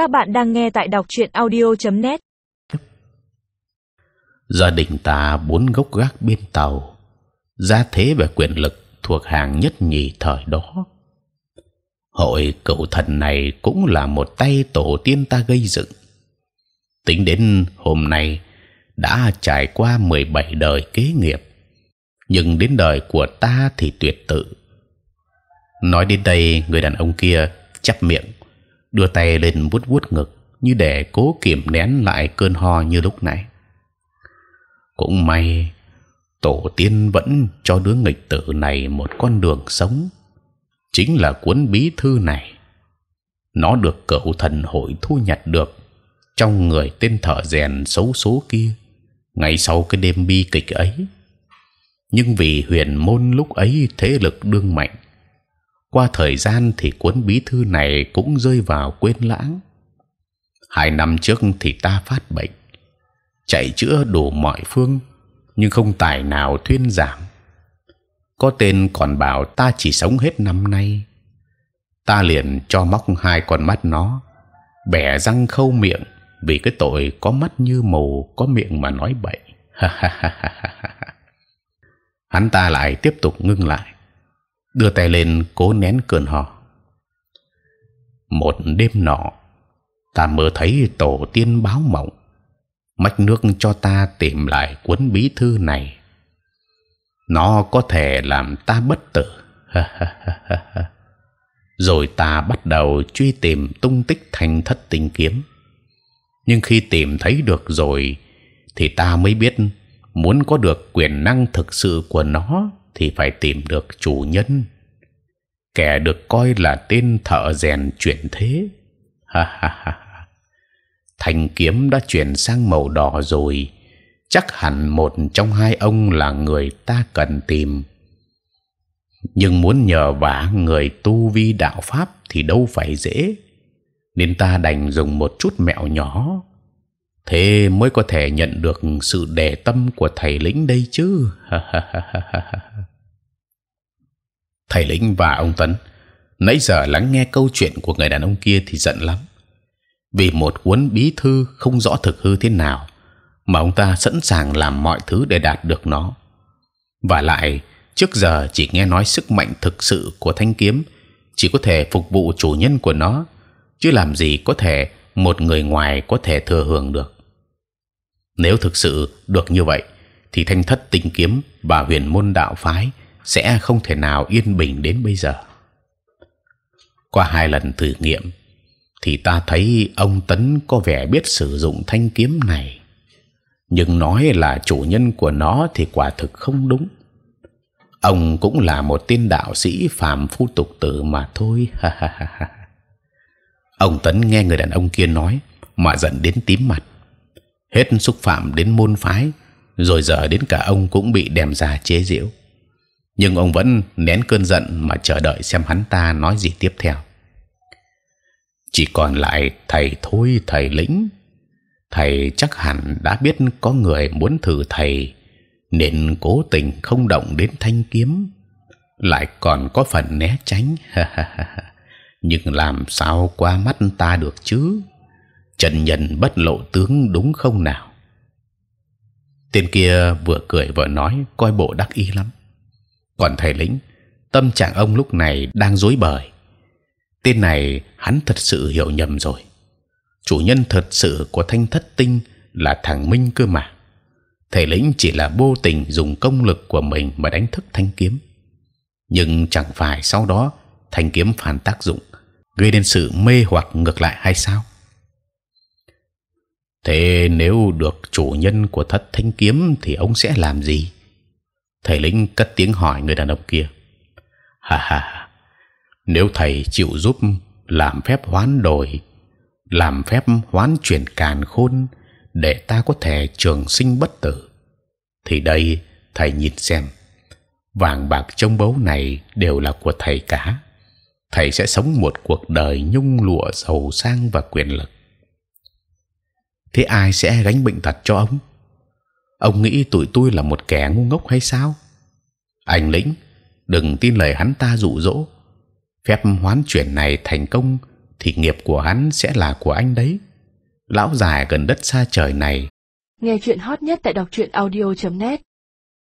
Các bạn đang nghe tại đọc truyện audio.net. Gia đình ta bốn gốc gác bên tàu, gia thế và quyền lực thuộc hàng nhất nhì thời đó. Hội cựu thần này cũng là một tay tổ tiên ta gây dựng. Tính đến hôm nay đã trải qua 17 đời kế nghiệp, nhưng đến đời của ta thì tuyệt tự. Nói đến đây, người đàn ông kia chắp miệng, đưa tay lên vuốt vuốt ngực như để cố kiềm nén lại cơn ho như lúc nãy. Cũng may tổ tiên vẫn cho đứa nghịch tử này một con đường sống, chính là cuốn bí thư này. Nó được cậu thần hội thu nhặt được trong người tên thợ rèn xấu số kia ngay sau cái đêm bi kịch ấy. Nhưng vì huyền môn lúc ấy thế lực đương mạnh, qua thời gian thì cuốn bí thư này cũng rơi vào quên lãng. Hai năm trước thì ta phát bệnh, chạy chữa đủ mọi phương, nhưng không tài nào thuyên giảm. Có tên còn bảo ta chỉ sống hết năm nay, ta liền cho móc hai con mắt nó, bẻ răng khâu miệng vì cái tội có mắt như mù, có miệng mà nói bậy. Hắn ta lại tiếp tục ngưng lại, đưa tay lên cố nén cơn ho. Một đêm nọ, ta mơ thấy tổ tiên báo mộng, mách nước cho ta tìm lại cuốn bí thư này. Nó có thể làm ta bất tử. Rồi ta bắt đầu truy tìm tung tích thành thất tình kiếm. Nhưng khi tìm thấy được rồi, thì ta mới biết muốn có được quyền năng thực sự của nó thì phải tìm được chủ nhân. Kẻ được coi là tên thợ rèn chuyển thế. Ha ha ha thanh kiếm đã chuyển sang màu đỏ rồi. Chắc hẳn một trong hai ông là người ta cần tìm. Nhưng muốn nhờ vả người tu vi đạo pháp thì đâu phải dễ. Nên ta đành dùng một chút mẹo nhỏ. Thế mới có thể nhận được sự đề tâm của thầy lĩnh đây chứ thầy lĩnh và ông tấn nãy giờ lắng nghe câu chuyện của người đàn ông kia thì giận lắm. Vì một cuốn bí thư không rõ thực hư thế nào mà ông ta sẵn sàng làm mọi thứ để đạt được nó. Và lại trước giờ chỉ nghe nói sức mạnh thực sự của thanh kiếm chỉ có thể phục vụ chủ nhân của nó chứ làm gì có thể một người ngoài có thể thừa hưởng được. Nếu thực sự được như vậy, thì thanh thất tinh kiếm và huyền môn đạo phái sẽ không thể nào yên bình đến bây giờ. Qua hai lần thử nghiệm, thì ta thấy ông tấn có vẻ biết sử dụng thanh kiếm này, nhưng nói là chủ nhân của nó thì quả thực không đúng. Ông cũng là một tiên đạo sĩ phàm phu tục tử mà thôi. ông tấn nghe người đàn ông kia nói mà giận đến tím mặt hết xúc phạm đến môn phái, rồi giờ đến cả ông cũng bị đem ra chế giễu. Nhưng ông vẫn nén cơn giận mà chờ đợi xem hắn ta nói gì tiếp theo. Chỉ còn lại thầy thôi, thầy lĩnh. Thầy chắc hẳn đã biết có người muốn thử thầy, nên cố tình không động đến thanh kiếm, lại còn có phần né tránh. Nhưng làm sao qua mắt ta được chứ? trần nhân bất lộ tướng đúng không nào tên kia vừa cười vừa nói coi bộ đắc ý lắm còn thầy lĩnh, tâm trạng ông lúc này đang rối bời. Tên này hắn thật sự hiểu nhầm rồi. Chủ nhân thật sự của thanh thất tinh là thằng minh cơ mà. Thầy lĩnh chỉ là vô tình dùng công lực của mình mà đánh thức thanh kiếm. Nhưng chẳng phải sau đó thanh kiếm phản tác dụng, gây nên sự mê hoặc ngược lại hay sao? Thế nếu được chủ nhân của thất thanh kiếm thì ông sẽ làm gì? Thầy lĩnh cất tiếng hỏi người đàn ông kia. Ha ha nếu thầy chịu giúp làm phép hoán đổi, làm phép hoán chuyển càn khôn để ta có thể trường sinh bất tử, thì đây thầy nhìn xem. Vàng bạc trong báu này đều là của thầy cả. Thầy sẽ sống một cuộc đời nhung lụa giàu sang và quyền lực. Thế ai sẽ gánh bệnh tật cho ông? Ông nghĩ tụi tôi là một kẻ ngu ngốc hay sao? Anh lĩnh, đừng tin lời hắn ta dụ dỗ. Phép hoán chuyển này thành công thì nghiệp của hắn sẽ là của anh đấy. Lão già gần đất xa trời này. Nghe chuyện hot nhất tại đọc truyện audio .net